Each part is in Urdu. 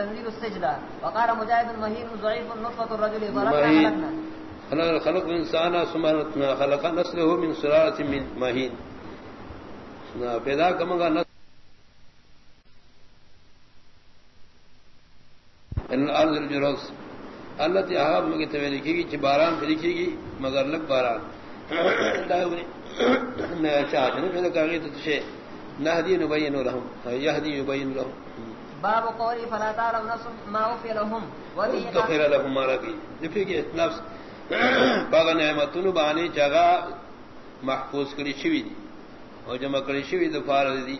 تنزيل السجدة. وقال مجاهد مهين ضعيف نطفة الرجل مهين. خلق خلق انسان سمانتنا خلق نسله من سلالة من مهين. پیدا کمگا نسل ان الارض الجروس اللہ تی احاب مگی توی لکھی گی چی باران پہ لکھی گی مگر لگ باران. شاہد نے پیدا کاغی تو تشے نہدی نبین لهم یہدی یبین لهم باب قولی فلا تعلم نصر ما اوفی لهم. ادخر لهم مارا کی دفی کی نفس باغ نعمتون بانی چاگا محفوظ کری شوی دی. اور جمع کری شوی دفار دی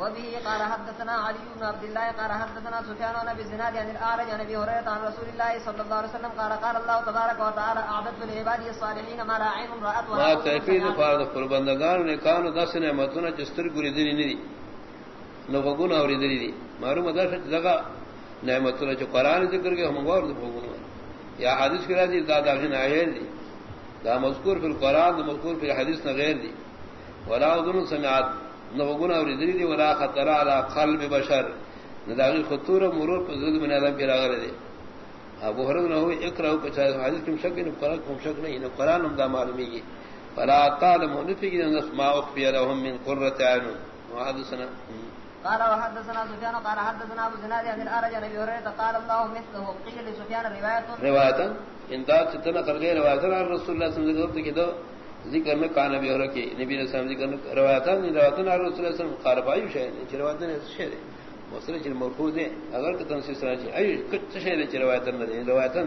وبه قال حدثنا علي بن عبد الله قال حدثنا سفيان بن ابي زناد عن الاعرج عن ابي هريره عن رسول الله صلى الله عليه وسلم قال قال الله تبارك وتعالى اعددت لعبادي الصالحين ما لا عين رات ولا ما تفيد فرض قربندگان نے کانو دس نعمتوں جستر گری دی نہیں نو بگون اور دی دی معلوم ہے جگہ نعمتوں جو قران ذکر کے ہم غور بگون یا حدیث کرا دی دادا ہن آئے دی دا مذکور فی القران مذکور فی الحدیث نہ غیر دی ولا اذن سمعت نوگنا اور ادری دی ولا خطر علی قلب بشر. نداغی خطور مرور پر زرد من آدم کی راغر دے ابو حرد نہ ہوئی اقرأ کچھ حدیث کم شک نہیں قرآن کم شک نہیں قرآن ہم دا معلومی گی فلا تعلم نفی کی نفس اخفی لهم من قررت عین. وحدثنا قال وحدثنا سفيان قال حدثنا ابو زناد عن الارج عن ابي هريره قال الله مثله. قيل لسفيان روایت روایت ان دا چتنا کر گئے روایت رسول اللہ صلی اللہ علیہ وسلم ذکر میں کان نبی اور کہ نبی نے سمجھ کر روایت ہے روایت ہے رسول اللہ صلی اللہ علیہ وسلم شہر ہے روایت شہر ہے مسئلہ چ مرفوع ہے اگر کہ تنسی سنا چاہیے ای کچھ شہر ہے روایت ہے روایت ہے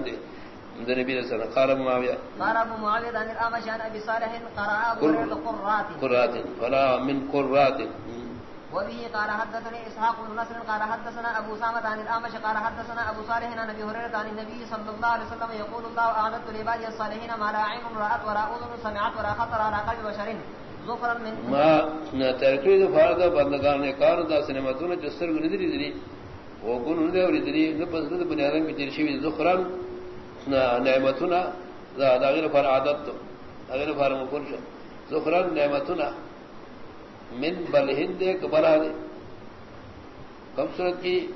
نبی نے صلی اللہ قال معاویہ قال ابو معاویہ عن الاعمش عن ابي صالح قرأ ابو قرات قرات ولا من قرات وبه قال حدثني اسحاق بن نصر قال حدثنا ابو سامة عن الاعمش قال حدثنا ابو صالح عن ابي هريره عن النبي صلى الله عليه وسلم يقول الله اعددت لعبادي الصالحين ما لا عين رات ولا اذن سمعت ولا خطر على قلب بشر ظفرا من ما تركيز فرض بندگان کار دا سنمتون جسر گندری دی وہ گن نے اور دی نہ پس دے بنی ادم کی ترشی ظفرا نعمتنا ذا داغیر فر عادت اگر فر مفرش ظفرا نعمتنا من بل ہند ایک بلا دے۔ کم صورت کی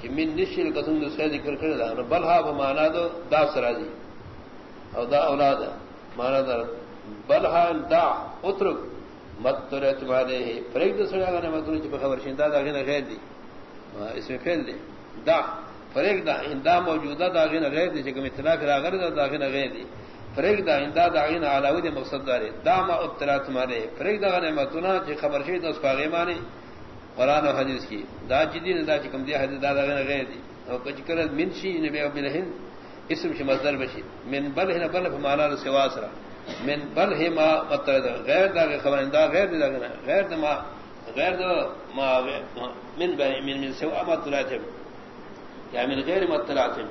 کہ من نشل قسم دوسرے ذکر کر دا۔ بل ہا مانا دو، دا سرا سراجی او دا اولاد۔ مانا دا بل ہا دا اترک۔ مت تو رہ تمہارے ہی فریق دو سڑا گا مت چپ خبر شندا دا غیر غیر دی۔ اس میں پھیل دے۔ دا فریق دا ہندا موجودہ دا غیر غیر دی۔ کہ اطلاع کرا غیر دا غیر غیر دی۔ فریق دا اندا داغین علاوی دے مقصد دارے دا ما ابتلا تمہارے فریق دا نعمتنا چی خبر شید اس پاگے مانے قرآن و حدیث کی. دا جدی دا چی کم دیا حدیث دا داغین غیر دی. او کچھ کرد من شی نبی او بلہن اسم شی مصدر بشی. من بلہن بلہ فمانا دا سواسرا من بلہ ما مطرد غیر دا غیر خبر دا غیر دی داغین غیر دا ما غیر دا ما غیر من بلہ من من سوا مطلعتم یا من غیر مطلعتم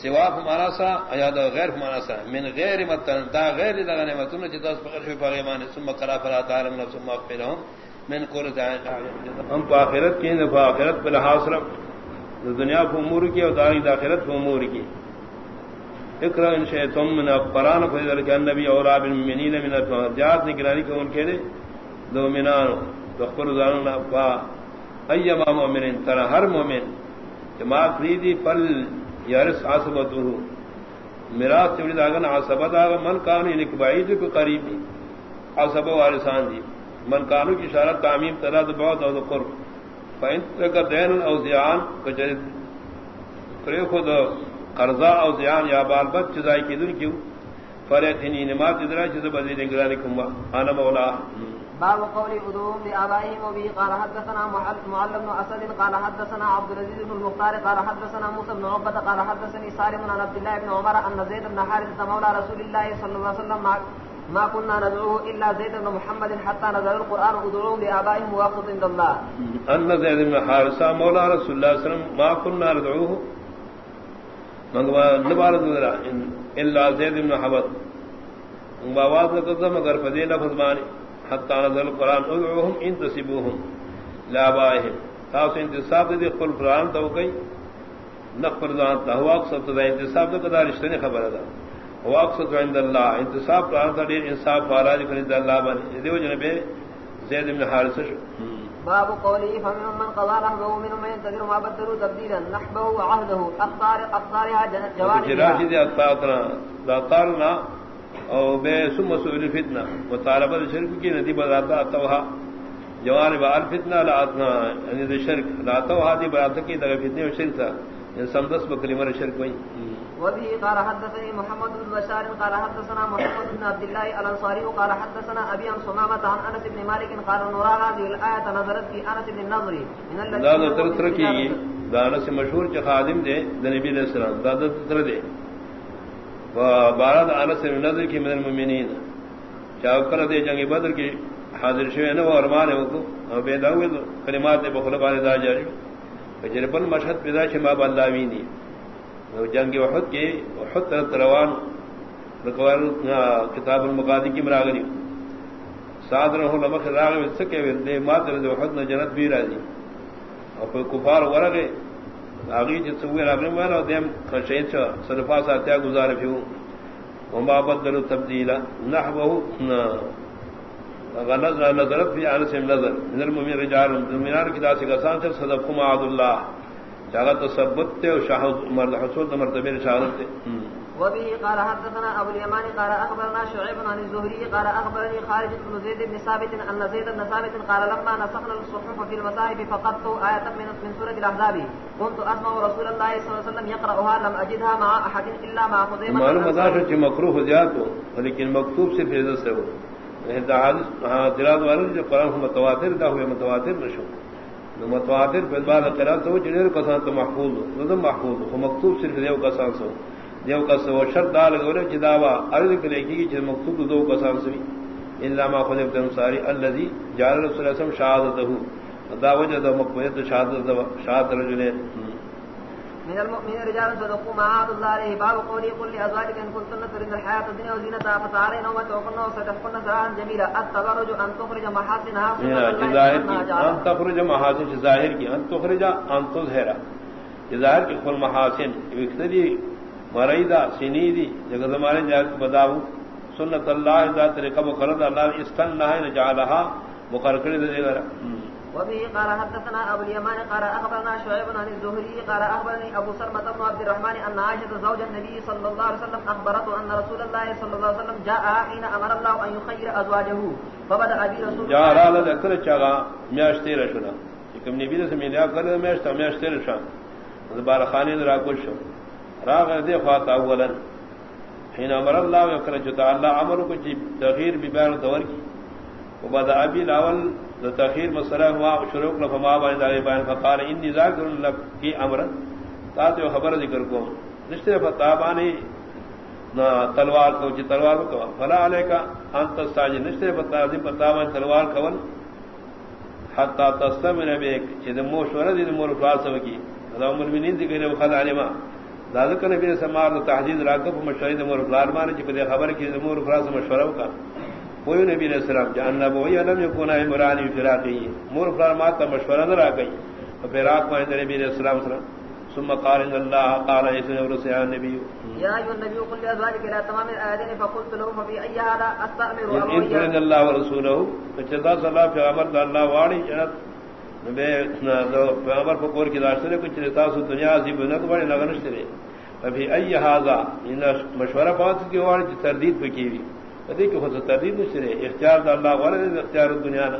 سوا فمانا سا یا دا غیر فمانا سا۔ من غیر متن، دا غیر دا نعمتون چ دس پکر شو پاگے مان ثم قرا فلا تعلم نفس ما فلهم من قول تعالی ہم تو اخرت کی نہ اخرت پر حاصل دنیا کو امور کی اور داری اخرت کو امور کی۔ اقرا ان شاء من قران فضل کہ نبی اور اب المؤمنین من الجات نگرانی کو ان کے دو منان تخبر زاننا فا ایما مؤمن ترى ہر مومن جما فریدی، پل یارس آسبت میرا چوڑی داغن آسبت آگا من کانو یعنی بعید کو قریبی آسب وارسان دی۔ من کانو کی شارت تعمیم تلا تو بہت او قرب۔ فین کا دین او زیان کچری کرے خود قرضا او زیان یا بال بد چزائی کی دن کیوں؟ فرتنی نماز ادرا چز بدی نگرانی کما انا مولا۔ باب قول ادوم لآبائهم وبه قال حدثنا معلم بن اسد قال حدثنا عبد العزيز بن المختار، قال حدثنا موسى بن عقبة، قال حدثني سالم عن عبد الله بن عمر ان زيد بن حارثة مولى رسول الله صلى الله عليه وسلم ما كنا ندعوه الا زيد بن محمد حتى نزل القران ادعوهم لآبائهم واقصد عند الله. ان زيد بن حارثة مولى رسول الله صلى الله عليه وسلم ما كنا ندعوه. نبارد الا زيد بن حبط بواز نتظم اگر فدی لفظ مانی حتى نزل القرآن ادعوهم انتصبوهم لابائهم تاسو انتصاب دے قل قرآن تو گئی نقبر ذات هو اقصد تدا انتصاب تو کدا رشتہ خبر دا هو اقصد عند الله انتصاب قرآن تا دیر انصاف فاراج کرنے اللہ بنی دیو جنبے زید بن حارثہ باب قوله فمن من قضى نحبه ومن من ينتظر ما بدلوا تبديلا نحبه وعهده اخطار اخطارها جوانب دي اخطارنا لا طارنا او بے ثم سئل فتنه مطالبه شرک کی ندی بذات توها جوانب الفتنه لا اتنا. یعنی شرک. لا توها دی برات کی دغه فتنه و شرک سمدس بکلی مر شرک وئی وبه قال حدثني محمد بن بشار قال حدثنا محمد بن عبد الله الانصاري قال حدثنا ابي عن سمامه عن انس بن مالك قال نرى هذه الايه نظرت في انس بن النضر. من الذي لا تر کی دانا سے مشہور چ خادم دے نبی علیہ السلام. دادا تر دے. بارد انس بن النضر کی من المؤمنین۔ چاو کر دے جنگ بدر کی حاضر شوی نہ اور مان کو بے داوی کلمات بخل بارے دا جاری۔ جربن مشہد پیدا چھ ما بلاوی نہیں جنگ وحد کے وحد طرف روان۔ کتاب المقادی کی مراغلی۔ سعد رہو لمخ راغ میں سکے دے ماتر دے وحد نہ جنت بھی راضی۔ اور کوئی کفار ورگے آگی جس سوئے راغلی میں نہ دیم خشید چا صرفا ساتیا گزار پیو وما بدلو تبدیلا نحبہو نظر فی آنس نظر۔ من المؤمن رجال، المؤمنان کی داسی سے کسان سے صدقکم عبد اللہ۔ چاہتا ثبت تے و شاہد مرد حصول مرتبہ شاہدت تے۔ وبه قال حدثنا ابو اليمان قال اخبرنا شعيب عن الزهري قال اخبرني خالد بن زيد بن ثابت ان زيد بن ثابت قال لما نسخنا الصحف في المصاحف فقدت آية من من سورة الاحزاب كنت اسمع رسول الله صلى الله عليه وسلم يقراها لم اجدها مع احد الا مع خزيمة معلوم مدار کہ مکروہ زیادہ ہو لیکن مکتوب صرف عزت سے ہو۔ دلال والے جو قرآن متواتر دا ہوئے متواتر نشو متواتر پہ بعد قرآن تو جنیر کسان تو محفوظ ہو محفوظ ہو مکتوب صرف دیو کسان سو دیو کس وہ شرط ڈال گورے جداوا عرض کرے کی کہ مکتوب دو کسان سوی الا ما خذ ابن ساری الذي جعل رسول الله صلى الله عليه وسلم شهادته دا وجد مقبولیت شهادت شهادت رجلین من المؤمنين رجال صدقوا ما عاد الله عليه باب قولي قل لأزواجك إن كنتن تردن الحياة الدنيا وزينتها فتعالينا وتوفن وستحقن سراعا جميلا التبرج أن تخرج محاسنها أن تخرج محاسن ظاهر کی أن تخرج أن تظهر ظاهر کی خل محاسن وقتدی مرئیدہ سنیدی جگہ زمانے جاگ بداو سنت اللہ ذات طریقہ مقرد اللہ استن نہ جعلها مقرر دے گا۔ وبه قال حدثنا ابو اليمان قال اخبرنا شعيب عن الزهري قال اخبرني ابو سلمة بن عبد الرحمن ان عائشة زوج النبي صلى الله عليه وسلم اخبرته ان رسول الله صلى الله عليه وسلم جاء حين امر الله ان يخير ازواجه فبدا ابي رسول جاء على ذكر چاغا میاشتې راشنه کوم نبی سمیا کړل میاشتې میاشتې راشن زبار خانه را کوش راغ دې فات اولا. حين امر الله وكره يكره تعالى امر کو چې تغییر بیان دور کی. وبدا ابي الاول تاخیر مسئلہ ہوا شروع لفما بان دار بیان. فقال انی ذاکر لک کی امر. تا تو خبر ذکر کو. رشتے فتابانی نہ تلوار کو جی تلوار کو. فلا علیہ انت ساج نشتے فتا دی فتابان تلوار کول. حتا تستمر بیک. چہ مو شور دی مور فلسفہ کی ذا مومنین دی کہ خدا علما ذالک نبی سمار تحدید راکب مشہید مور فلار مان چہ خبر کی مور فلسفہ مشورہ کا کوئی نبی علیہ السلام جاننا بوئی علم یکون عمرانی فراقی۔ مور فرمات کا مشورہ نہ رہا گئی۔ فراق میں نبی علیہ السلام سلام ثم قال ان الله قال يسن ورسل النبي يا ايها النبي قل لازواجك الى تمام الايات فقلت له ففي اي هذا استامر ان ان الله ورسوله فجزا الله في امر الله وعلي جنت۔ نبی پیغمبر کو کور کی داشتے کچھ تاسو دنیا عظیم نہ بڑے لگنشتے ابھی اي هذا ان یعنی مشورہ بات کی واری تردید پہ کی ہوئی۔ کہ خود تردید نشرے اختیار دا اللہ والے اختیار دنیا نا۔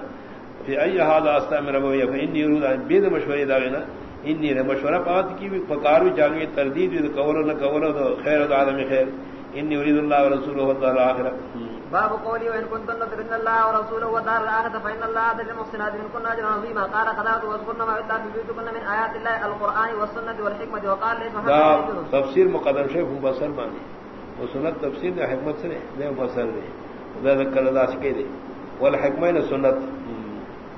فی ای حال استامر ابو یا فانی یرود ان بيد مشورے دا نا۔ انی نے مشورہ بات کی ہوئی، پکارو جاگے تردید کور نہ کور خیر عالم خیر۔ انی اريد اللہ ورسوله والدار الاخره باب قولي وان كنتن تردن الله ورسوله والدار الاخره فان الله عز المحسنات من كنا اجر عظيما قال قضاء واذكرن ما يتلى في بيوتكن من ايات الله القران والسنه والحكمه وقال ليس تفسير مقدم شيخ مبصر بانی وہ سنت تفسیر نے حکمت سے دے فصل دے. ذکر اللہ سکے دے. والحکمین سنت.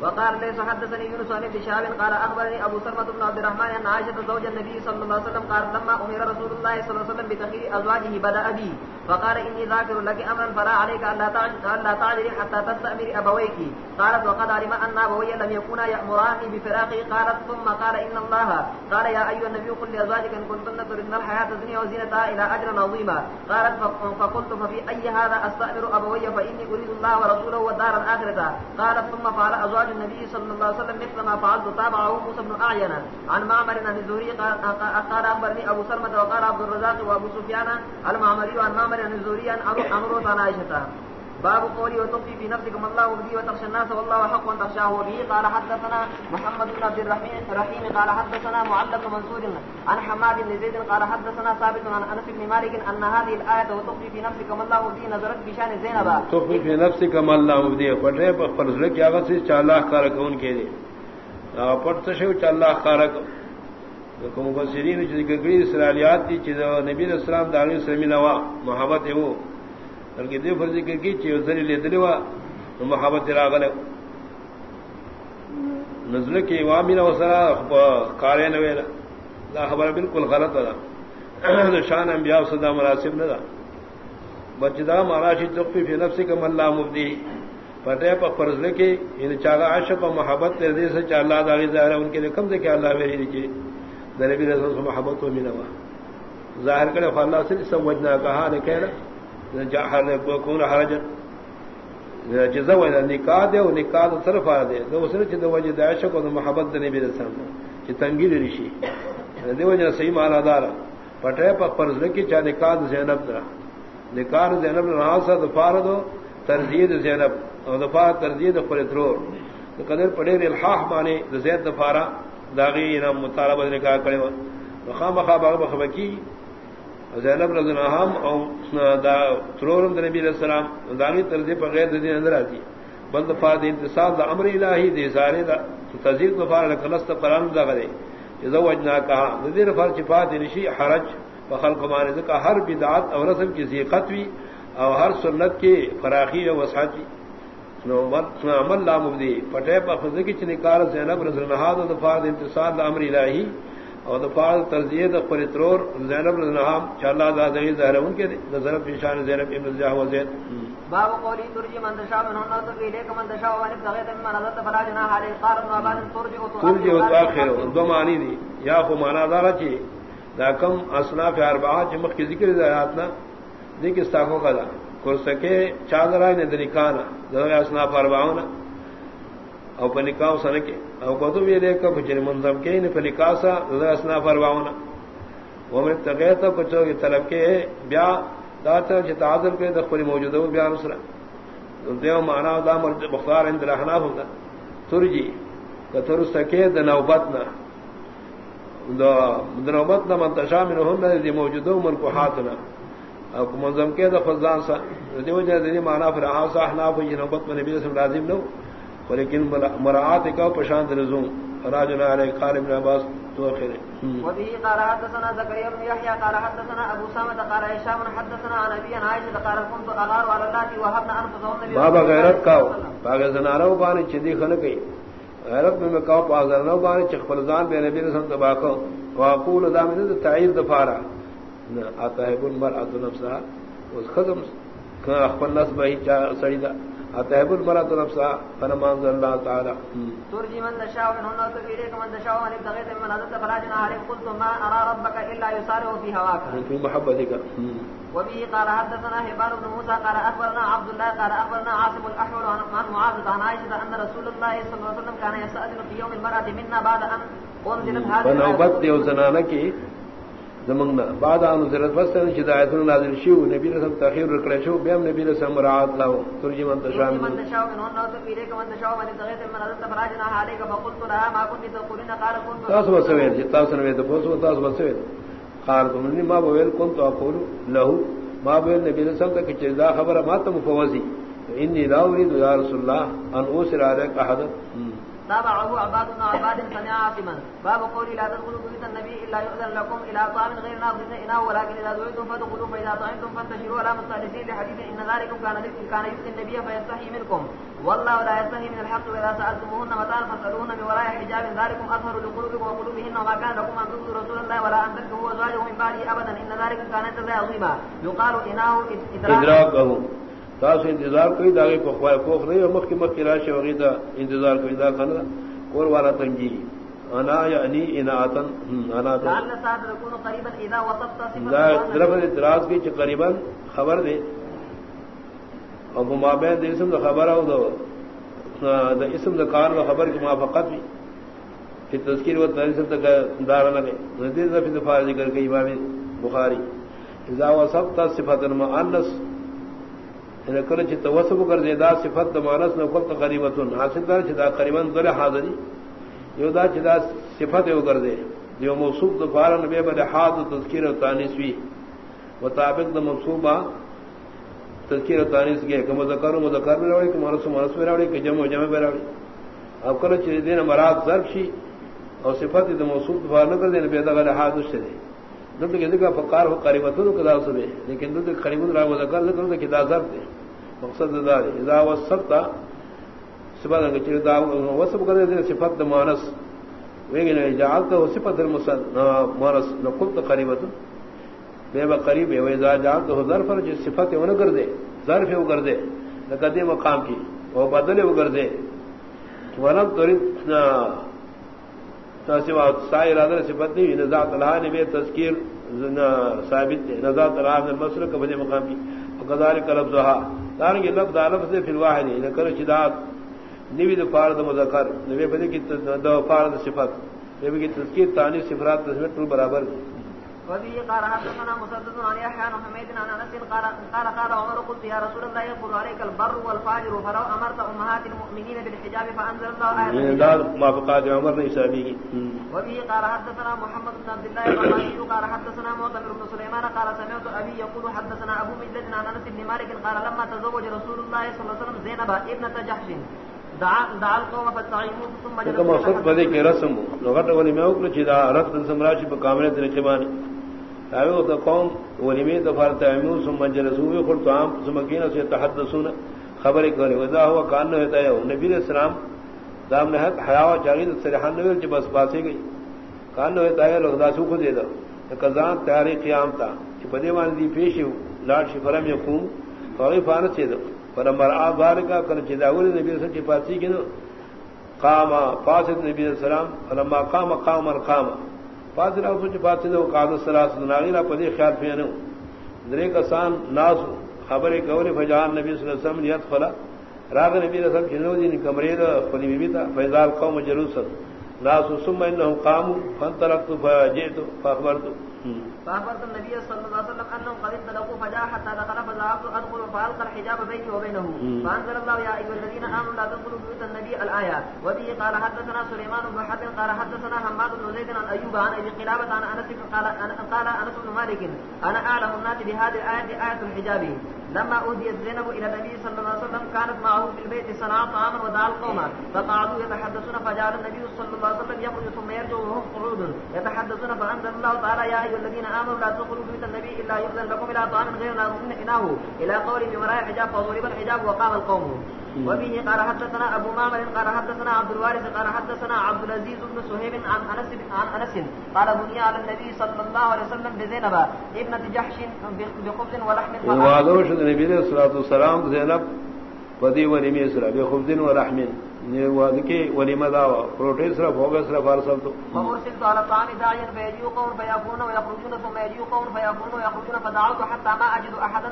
وقال ليس حدثني يونس عن ابن شهاب قال اخبرني ابو سلمة بن عبد الرحمن ان عائشة زوج النبي صلى الله عليه وسلم قال لما امر رسول الله صلى الله عليه وسلم بتخير ازواجه بدا بي. فقال اني ذاكر لك امرا فلا عليك الا الا تعجلي حتى تستامر ابويك قالت وقد علم ان ابوي لم يكونا يامراني بفراقي قالت ثم قال إن الله قال يا أيها النبي قل لأزواجك إن كنتن تردن الحياة الدنيا وزينتها إلى أجر عظيما قالت فقلت ففي أي هذا أستأمر أبوي فإني أريد الله ورسوله والدار الآخرة. قالت ثم فعل ازواج النبي صلى الله عليه وسلم، مثل ما فعل تابعه موسى بن أعين. عن معمر عن الزهري قال أخبرني ابو سلمة وقال عبد الرزاق وابو سفيان المعمري، عن معمر عن الزهري عن عمرو عن عائشة. باب قولي وتخفي في نفسك ما الله مبدي وتخشى الناس والله حق ان تخشاه وبه. قال حدثنا محمد بن عبد الرحيم الرحيم. قال حدثنا معلق منصور عن حماد بن زيد. قال حدثنا ثابت عن انس بن مالك ان هذه الايه وتخفي في نفسك ما الله مبدي نظرت بشان زينب. تخفي في نفسك ما الله مبدي پٹے پر لك يا غسي چالا کار کون کے دے. پٹ شو چالا کار کو مفسرین جو ذکر کری اسرائیلیات دی چیز نبی علیہ السلام دعوی سلمی نوا محبت ہے وہ. بلکہ دے فرضی کی کی چیز ذری لے دلوا محبت راغل نزل کی وامی نو سرا قارے نو لا خبر بالکل غلط ہے شان انبیاء صدا مناسب نہ بچدا مہاراجی تخفی فی نفس کا ملا مبدی. پٹے پر فرض لکھی ان یعنی چاغا عاشق و محبت تیرے سے چا اللہ داغی ظاہر ہے، ان کے لیے کم سے کہ اللہ میری لکھی نبی رسول سے محبت و منوا ظاہر کرے اللہ سے سمجھنا کہا نے کہنا کون حرج جزا ولا نکاح دے او نکاح طرف آ دے تو اس نے چھ وجہ داعش کو محبت دے نبی رسول اللہ کہ تنگی رشی۔ دے وجہ صحیح معنی دار پٹے پر فرض کی چا نکاح زینب دا نکاح زینب نہ سا دفار دو ترجید زینب۔ اور دفار ترجید پر ترور۔ تو قدر پڑے الحاح معنی زید دفارا داغی نام مطالبہ نکاح کرے مخام مخاب بخبکی زینب رضی اللہ عنہ دا ترورم دا نبی علیہ السلام دانی ترزی پر غیر دین اندر آتی بند فاد انتصاب دا امر الہی دی زارے دا تزید نفار لکنست قرآن دا غدے جزا وجنا کہا نذیر فر چفات نشی حرج وخلق مانے ذکا ہر بدعات اور رسم کی زیقت وی اور ہر سنت کی فراخی و وسعت وسعتی عمل لا مبدی پٹے پر خزی کی چنکار زینب رضی اللہ عنہ دفار انتصاب دا امر الہی اور دفاع ترجیح پر ترور زینب النحام چالا دا دہی ظاہر ان کے نظر پیشان زینب ابن زیاہ و زید۔ باب قولی ترجی من دشاء من هنا تقی لیک من دشاء و انب تغیت من نظرت فلا جناح علی قارن و ابان ترجی و ترجی و تاخر دو معنی دی۔ یا خو معنی دارا چی دا کم اصناف اربعات چی مخ کی ذکر دایاتنا دیکھ استاکو کا دا۔ کرسکے چادرائی نے دنکانا دو اصناف اربعونا او پنکاو سنکے او کو تو یہ دیکھ بچے منظم کے نے پنکاسا اسنا فرواونا وہ میں تغیت کو چو طلب کے بیا دات چ تعذر کے دخل موجود ہو بیا نصر دیو معنا دا مر بخار اند رہنا ہوتا ترجی کتر سکے د نوبتنا دا نوبتنا من تشامل هم دی موجود ہو من کو ہاتھنا او منظم کے د فزان سا دیو جے دی معنا فرہا صاحب نہ نوبت میں نبی صلی اللہ علیہ وسلم ولیکن مراعات کا پشانت رزوں راجنا علیہ قال ابن عباس تو اخر وبه قال حدثنا زكريا بن يحيى قال حدثنا ابو سامه قال هشام حدثنا عن ابي عائشه قال كنت اغار على الله وهبنا انفسهم بابا غیرت کا باغ زنارو بان چدی گئی غیرت میں کا پازر نو بان چخ فلزان بے نبی رسول تبا کو۔ واقول ذا من تعیر دفارا۔ آتا ہے بن مر اتو نفسا۔ اس خدم خپل نس بہی چا سڑی اتحب المرات نفسا فنمان اللہ تعالی ترجی من دشاء من هنا تفيريك من دشاء من ابتغيت من عدد فلاجنا عليك. قلت ما أرى ربك إلا يسارع في هواك. في محبتك. وبه قال حدثنا هبان بن موسى قال أخبرنا عبد الله قال أخبرنا عاصم الأحول عن معاذ عن عائشة أن رسول الله صلى الله عليه وسلم كان يستأذن في يوم المرأة منا بعد أن أنزلت هذه فنوبت ديو زنانك زمنگنا بعد ان نظرت فسن ہدایت نازل شو نبی رسول تاخیر رکڑے شو بیم نبی رسول مراعات لاو ترجمہ تشامل من تشاء من هنا تفيريك من تشاء من ابتغيت من عدد فلاجنا عليك فقلت لها ما كنت تقولين قال كنت. تاس وسويل تاس نويت فوسو تاس وسويل قال تمني ما بويل كنت اقول له ما بويل نبی رسول تک چیزا خبر ما تم فوزی انی لا اريد يا رسول الله ان اوسر عليك احد تابعه عباد بن عباد سمع عاصما باب قول لا تدخلوا بيت النبي الا يؤذن لكم الى طعام غير ناظرين اناه ولكن اذا دعيتم فادخلوا فاذا طعمتم فانتشروا ولا مستانسين لحديث ان ذلكم كان كان يؤذي النبي فيستحي منكم. والله لا يستحي من الحق واذا سالتموهن متاعا فاسالوهن من وراء حجاب. ذلكم اطهر لقلوبكم وقلوبهن وما كان لكم ان تؤذوا رسول الله ولا ان تنكحوا ازواجه من بعده ابدا ان ذلكم كان جزاء عظيما. يقال اناه ادراكه تاس انتظار کوئی داغی پخوائے پوکھ نہیں اور مخ کی مخ کی راشی وغیرہ انتظار کوئی دا کھانا اور والا تنگی۔ انا یعنی اناتن انا دا طرف اعتراض کی قریبا خبر دے۔ اب ما بین دے اسم دا خبر او دو دا اسم دا کار دا خبر کی موافقت بھی۔ کہ تذکیر و تاریخ تک دار لگے ندیر دا فی دفاع ذکر کی امام بخاری۔ اذا وصفت صفت المؤنث یعنی ان کل چ توسب کر دے دا صفت دا مؤنث نہ قلت قریبتن حاصل دار چ دا قریبا دل حاضری یو دا چ دا صفت او کر دے جو موصوف دا فار نبی بل حاضر، تذکیر و تانیث وی مطابق دا منصوبہ تذکیر و تانیث کے کہ مذکر و مذکر میں راوی کہ مؤنث مؤنث میں راوی کہ جمع و جمع میں راوی اب کل چ دین مراد ظرف شی اور صفت دا موصوف دا فار نہ کر دے نبی دا غیر حاضر سے دے دلت کے ذکر فقار ہو قریبتن کدا سبے لیکن دلت قریبن را مذکر ذکر دا کدا ظرف دے مقصد دا ہے اذا وصفت صفات کہ چر دا وصف کر دے صفات دا مؤنث ویگن جعلت صفات المسن. مؤنث نقلت قریبت بے با قریب ہے اذا جعلت ظرف جو صفات وہ نہ کر دے ظرف وہ کر دے لقد مقام کی وہ بدل وہ کر دے ورن ترید سوا سائر ادر صفت نہیں نزاعت اللہ نے بے تذکیر ثابت ہے۔ نزاعت اللہ نے مسلک کا بجے مقامی۔ کی کلب زہا دار کے لفظ لفظ سے فی الواحد ہے کر شدات نوی دفار د مذکر۔ نوی بدی کی دفار د صفات نوی کی تذکیر تانی صفرات تصویر برابر وفيه قال حدثنا مسدد عن يحيى عن حميد عن انس قال قال قال عمر قلت يا رسول الله يقول عليك البر والفاجر فلو امرت امهات المؤمنين بالحجاب فانزل الله ايه دار موافقات عمر نے وفيه قال حدثنا محمد بن عبد الله الرحمن قال حدثنا معتمر بن سليمان قال سمعت ابي يقول حدثنا ابو مجلد عن انس بن مالك قال لما تزوج رسول الله صلى الله عليه وسلم زينب ابنه جحش. دعا القوم فاستعينوا ثم خط بدی کے رسم لغت ولی میں اوکل چدا رت سمراش په کامل طریقے باندې تاوی تو قوم ولمی دفار تعمیو ثم جلسوا قلت عام ثم كنا يتحدثون خبر کرے ودا ہوا کان نہ ہوتا ہے نبی علیہ السلام دام نے حیا و جاگید سرحان نہ کہ بس باسے گئی۔ کان نہ ہوتا ہے لوگ داسو کو دے دو کزان تاریخ قیام تا۔ کہ بدے مان دی پیش لاڈ شفرم یقوم فان سے دو پر مرآ بار کا کر چداول نبی صلی اللہ علیہ وسلم کی قام فاسد نبی علیہ السلام فلما قام قام القام فاضل او سوچ بات سے وہ قاضی سلاس ناغیرہ پدی خیال پھینو درے کسان ناس خبر کولے فجان نبی صلی اللہ علیہ وسلم نیت فلا راغ نبی صلی اللہ علیہ وسلم جنو دین کمرے دا فلی بی بیتا فیضال قوم جلوسا ناس ثم انہم قاموا۔ فانطلقت فجئت فاخبرت فأخبرت النبي صلى الله عليه وسلم أنه قد انطلقوا فجاء حتى دخل فذهبت أدخل فألقى الحجاب بيني وبينه. فأنزل الله يا أيها الذين آمنوا لا تدخلوا بيوت النبي الآية. وبه قال حدثنا سليمان بن حرب قال حدثنا حماد بن زيد عن أيوب عن أبي قلابة عن أنس قال أنس بن مالك أنا أعلم الناس بهذه الآية آية الحجاب. لما أهديت زينب الى النبي صلى الله عليه وسلم، كانت معه في البيت صنعاء طعاما ودعا القوم فقعدوا يتحدثون، فجعل النبي صلى الله عليه وسلم يخرج ثم يرجع وهم قعود. يتحدثون فانزل الله تعالى، يا ايها الذين امنوا لا تدخلوا بيت النبي الا يؤذن لكم الى طعام غير ناظرين إناه إلى قول بمراء الحجاب فضرب الحجاب وقام القوم. وبه قال حدثنا ابو معمر قال حدثنا عبد الوارث، قال حدثنا عبد العزيز بن سهيب عن أنس عن انس قال بني على النبي صلى الله عليه وسلم بزينب ابنه جحش بخبز ولحم وعدوش النبي عليه الصلاه والسلام، زينب پدی ولیم اسرا بے خبزن و رحمن یہ وعد کے ولیمہ دا پروٹین صرف ہوگا صرف ارسل تو۔ على طعام داعيا فيجيء قوم فيأكلون ويخرجون ثم يجيء قوم فيأكلون ويخرجون فدعوت حتى ما أجد أحدا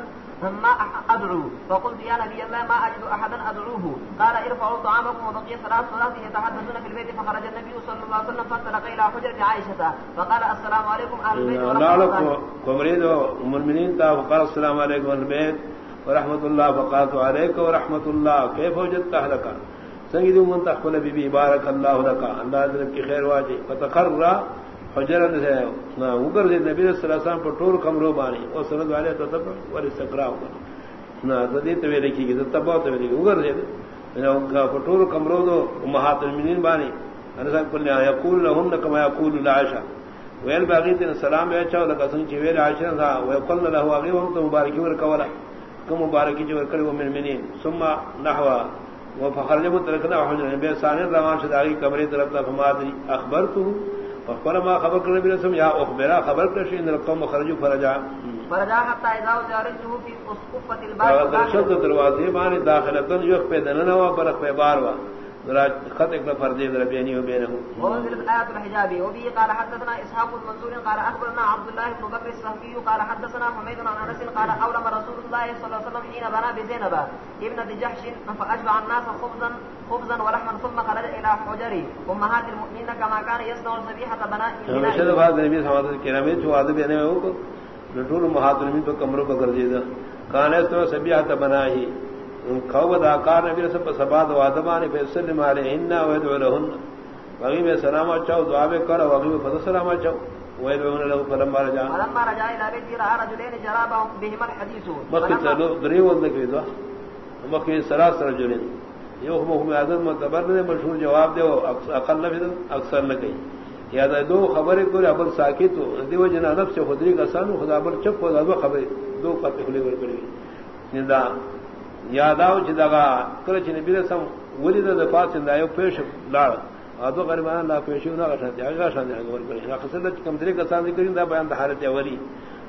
ما أدعو فقلت يا نبي الله ما أجد أحدا أدعوه قال ارفعوا طعامكم وبقي ثلاث صلاة يتحدثون في البيت فخرج النبي صلى الله عليه وسلم فانطلق إلى حجرة عائشة فقال السلام عليكم أهل البيت ورحمة الله قمرين أم المؤمنين فقال السلام عليكم أهل البيت ورحمۃ اللہ فقات علیک ورحمۃ اللہ کیف وجدت اهلک سنگید من تخبل بی بی بارک اللہ لك. اللہ ذرا کی خیر واجی فتقرر حجرن سے اوگر دے نبی صلی اللہ علیہ وسلم پر ٹور کمرو بانی او سند والے تو تب ور استقرا ہو نہ ذی تو لکھی گی تب تو لکھی اوگر دے نہ کا ٹور کمرو دو امہات المؤمنین بانی انسان کل یقول لهم كما يقول العائشہ ویل باغیتن سلام یا چاو لگا سن چویر عائشہ تھا وقلنا له اغي وقت مبارکی ور کولا کم مبارکی جو کرے وہ من ثم نحوا وہ فخرج وہ ترکنا حجر بے ثانی روان شداری کمرے طرف تا فمادری اخبرتو فقال ما خبر کرنے بنا سم یا اخبرا خبر کرشی ان القوم خرجوا فرجا۔ فرجا حتى اذا وزارته في اسقفة الباب شد دروازے بانے داخلتن جو پہ دننا وا برخ پہ بار وا خط ایک فرد ربینی و بینه وانزلت آيات الحجاب وبه قال حدثنا إسحاق المنصور قال أخبرنا عبد الله بن بكر الصحفي قال حدثنا حميد عن أنس قال أولم رسول الله صلى الله عليه وسلم حين بنى بزينب ابنة جحش فأشبع الناس خبزا خبزا ولحما ثم خرج إلى حجر أمهات المؤمنين كما كان يصنع صبيحة بناء رشد بعد نبی صلی اللہ علیہ وسلم جو بینے میں ہو نٹول محاضرین تو کمروں کر دیدا کان اس طرح صبیحة خوض آکار نبی رسول پر سباد و آدمان پہ سلم علیہن و ادعو لہن. وغیب سلام چاو دعا بے کر وغیب فضل سلام چاو. و ادعو لہن فلما رجا فلما رجا الى بیتی رہا رجلین جرابا بہم الحدیث مخی تلو دریو وزن دعا. مخی سراس رجلین. یہ حکم عدد متبر نے مشہور جواب دے اقل لفظ اکثر نہ کہی یا دو خبریں کوئی ابل ساکت ہو. دیو جنا نفس خدری کا سانو خدا ابل چپ ہو دو خبریں دو پتے کھلے ہوئے پڑی نندا یاداو چې دغه کله چې نبی رسول ولید د پاس نه یو پیش لاړ. اته غریبان لا پیش نه غشن دی هغه شان دی ور کړی هغه څه چې کوم طریقه سان ذکر دا بیان د حالت اولی.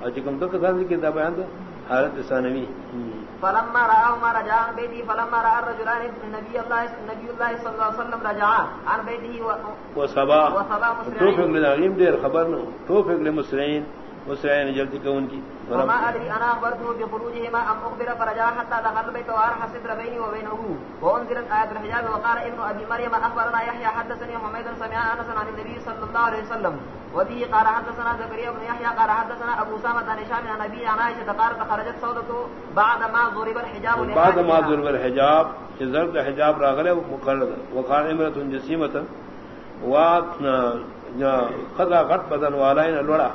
او چې کوم څه سان ذکر دا بیان د حالت ثانوی. فلما راى ما رجع عن بيته فلما راى الرجلان النبي الله النبي الله صلى الله عليه وسلم رجع عن بيته وصبا وصبا توفق للعلم دير خبر نو. توفق للمسلمين مسرائن جلدی کون کی۔ وما ادري انا اخبرته بخروجهما ام اخبر فرجع حتى دخل البيت وار حسب بيني وبينه وانزلت ايات الحجاب وقال ابن ابي مريم اخبرنا يحيى حدثني حميد سمع انس عن النبي صلى الله عليه وسلم۔ وبه قال حدثنا زكريا بن يحيى قال حدثنا ابو سامه عن هشام عن ابي عن عائشه قالت خرجت سودته بعد ما ضرب الحجاب بعد ما ضرب الحجاب ضرب الحجاب راغله مقرر وقال امراه جسيمه واتنا قضا غط بدن والين الوڑا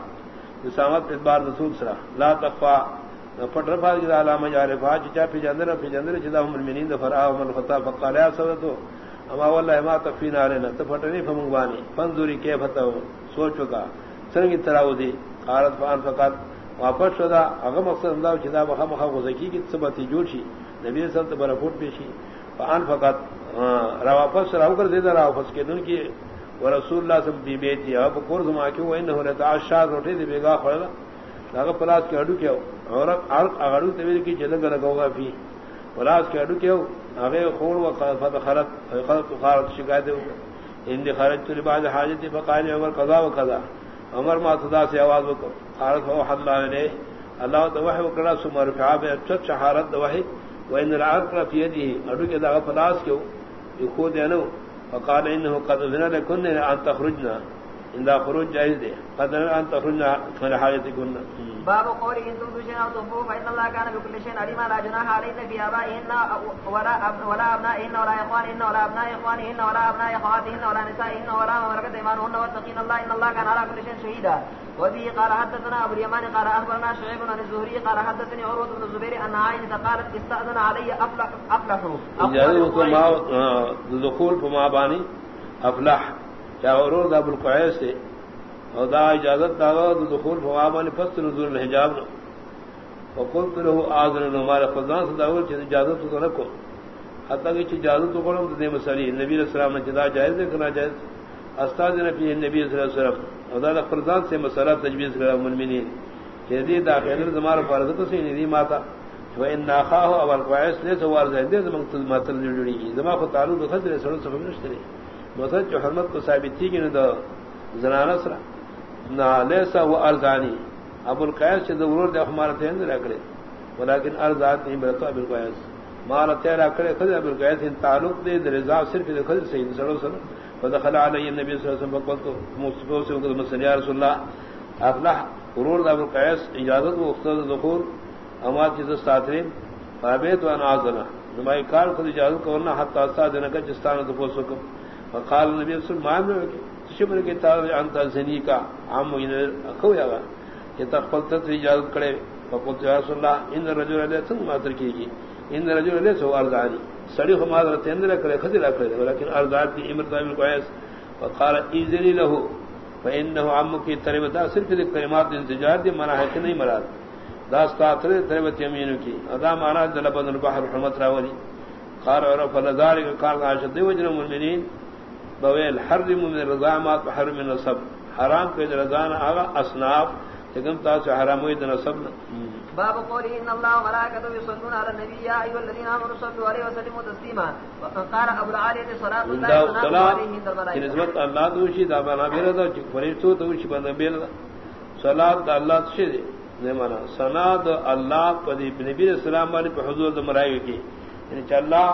سامت ادبار رسول سرا. لا تخفا. پٹ رفا کی علامہ جارفا چچا پی جندر پی جندر چدا ہم المنین دفرا ومن خطا فقال، یا سودتو اما والله ما تفینا علينا تفٹنی فمغبانی فانظری کیف تھا؟ سوچو کا سرنگ تراو دی. قالت فان فقط. واپس شدا اگر مقصد اللہ چدا بخا مخا غزکی کی سبتی جوڑ شی. نبی صلی اللہ علیہ وسلم برفوٹ پیشی. فان فقط. ہاں، را واپس راو کر دیدا را واپس کے دن کی ورسول اللہ سب دی بیتی اب کور زما کی وہ انه لتعشا روٹی دی بیگا خړل هغه پلاس کې اډو کېو اور اړو ته ویل کی جلنګ لگاوگا پی پلاس کې اډو کېو هغه خور و فدخلت خلق خارت شکایت ان دی خرجت لبعض حاجت فقال عمر قضا وقضا عمر ما صدا سے آواز وکړ خارت او حد الله علیہ۔ اللہ تو وحی وکړه سو مرفعا به چت شهارت وحی۔ وان العقل في يده۔ اډو کې دا پلاس کېو یو خو دینو وقال انه قد ذن لكن ان تخرجنا. ان خروج جائز دے. قد ان تخرجنا من حاجتكن باب قول ان تنتو شيئا تخفوه فان الله كان بكل شيء عليما لا جناح علينا في ابائهن ولا ابنائهن ولا اخوانهن ولا ابناء اخوانهن ولا ابناء اخواتهن ولا نسائهن ولا ما ملكت ايمانهن واتقين الله ان الله كان على كل شيء شهيدا. وبه قال حدثنا ابو اليمان قال اخبرنا شعيب بن الزهري قال حدثني عروه بن الزبير ان عائشه قالت استاذن علي افلح افلح دخول فما باني افلح کیا اور ابو القعیس سے اور دا اجازت دا دا دخول فما باني فصل نزول الحجاب وقلت له اذن ہمارا فضان سے داول چھ اجازت تو رکھو حتى کہ اجازت تو کرم دے مسلی نبی علیہ السلام نے جدا جائز ہے کنا جائز؟ استاد نبی نبی صلی اللہ علیہ وسلم اور فرزان سے مسئلہ تجویز کرا المؤمنین کہ دی داخل زمار فرض سے نہیں ماتا۔ و ان ناخاه او القواعد نے سوال زید زمان ماتل جڑی زما کو تعلق خضر سر سب نشتری مثلا جو حرمت کو ثابت تھی کہ نہ زنانہ سرا. نہ لیسا و ارزانی. ابو القیس سے ضرور دے ہمارا تے اندر رکھے ولیکن ارزات نہیں برتا ابو القیس. مال تے رکھے خضر ابو القیس ان تعلق دے رضا صرف خضر سید صلی اللہ علیہ وسلم. فدخل علی النبي صلی اللہ علیہ وسلم فقلت مصطفى سے کہ مسلم رسول اللہ، افلح. قرور ابو القیس اجازت و اختیار دخول امات چیز ساترین. فابیت و انعازنا. نمائی کار خود اجازت کرنا حتی استاد نکا جستانا تو پوس سکم فقال نبی صلی اللہ علیہ وسلم شبر کے تاوی انتا زنی کا عام و اخو یا گا کہ تخفلتت اجازت کرے فقلت یا رسول اللہ ان رجل علیہ سنگ ماتر کی گی ان رجل علیہ سو ارزانی سڑی خماد رہتے اندر کرے خضر کرے لیکن ارزاد کی امرت ابن قیس فقال ایزنی لہو فانه عمك کی تربتا صرف کلمات انتجار دی منع ہے کہ نہیں مراد داستا تر تربت یمینو کی ادا مانا دلبن البحر رحمت راولی قال عرف لذلك قال عاشد وجن المؤمنين. بويل حرم من الرضامات وحرم من الصب حرام کہ رضان اغا اصناف۔ تکم تا سے حرام ہوئی دنا سب باب قوله ان الله وملائكته يصلون على النبي يا ايها الذين امنوا صلوا عليه وسلموا تسليما وقال ابو العاليه صلاه الله عليه نسبت اللہ دوشی دا بنا بیرا دا فرشتو دوشی بنا بیرا صلاۃ دا اللہ سے نے مانا ثنا دا اللہ پدی نبی علیہ السلام والے پہ حضور دا مرائے کی۔ یعنی کہ اللہ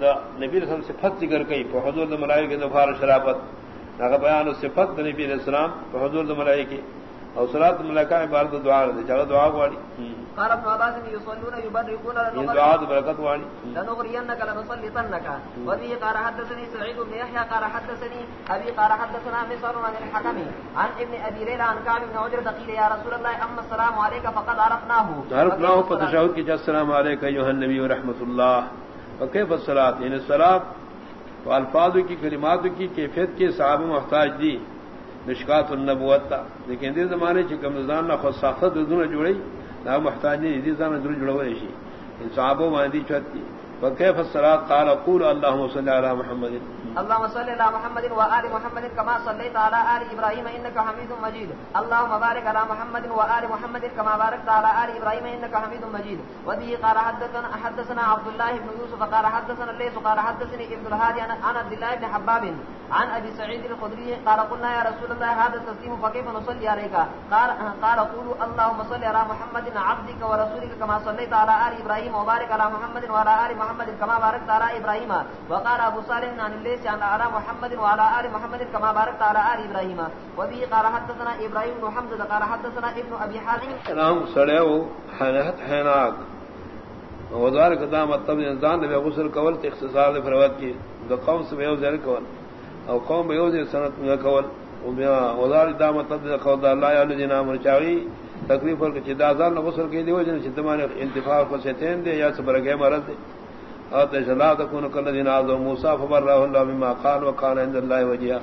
دا نبی السلام صفت ذکر کی پہ حضور دا مرائے کی دفار شرافت۔ نہ بیان صفت نبی علیہ السلام پہ حضور دا مرائے کی او صلات ملائکہ عبارت دعا دے چلو دعا واڑی قال ابن عباس يصلون يبركون لنا دعاء برکت واڑی لنغرينك لنصلتنك وبه قال حدثني سعيد بن يحيى قال حدثني ابي قال حدثنا مسعر عن الحكم عن ابن ابي ليلى عن كعب بن عجر قيل يا رسول الله اما السلام عليك فقد عرفناه. عرفناه فتشهد كي السلام عليك ايها النبي ورحمه الله۔ وکیف الصلاه یعنی الصلاه الفاظ کی کلمات کی کیفیت کے صحابہ محتاج دی. مشکات النبوت لیکن دے زمانے چ کم نظام نہ خود ساخت دون جوڑی دا محتاج نہیں دی. زمانے در جوړول شي. ان صحابوں میں دی. چتی وكيف قال قول اللهم صل على محمد. اللهم صل على محمد وآل محمد كما صليت على آل إبراهيم إنك حميد مجيد. اللهم بارك على محمد وآل محمد كما باركت على آل إبراهيم إنك حميد مجيد. وبه قال حدثنا حدثنا عبد الله بن يوسف، قال حدثنا الليث، قال حدثني ابن الهادي عن عبد الله بن حباب، عن أبي سعيد الخدري، قال قلنا يا رسول الله، هذا التسليم فكيف نصلي عليك؟ قال قال قولوا اللهم صل على محمد عبدك ورسولك كما صليت على آل إبراهيم وبارك على محمد وعلى آل محمد كما باركت على إبراهيم. وقال أبو صالح عن الليث عن على محمد وعلى آل محمد كما باركت على آل إبراهيم وبه قال حدثنا إبراهيم بن حمد قال حدثنا ابن أبي حازم نعم سليو حنهت حناك وذلك دام الطبع انسان لبي غسل قول اختصار لفروات کی دو قوم سے بیو ذلك قول او قوم بیو ذلك سنت میں قول وذلك دام الطبع قول الله يا الذين آمنوا چاوی تکلیف اور کہ دازان غسل کی دیو جن چتمان انتفاع کو ستین دے یا صبر کے مرض دے اور تجلا تكون كالذين عظموا موسى فبرأه الله مما قال وقال عند الله وجيا